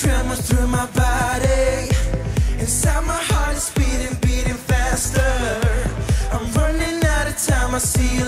tremors through my body. Inside my heart is beating, beating faster. I'm running out of time, I see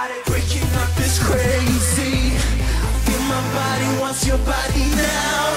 body breaking up is crazy. I feel my body wants your body now.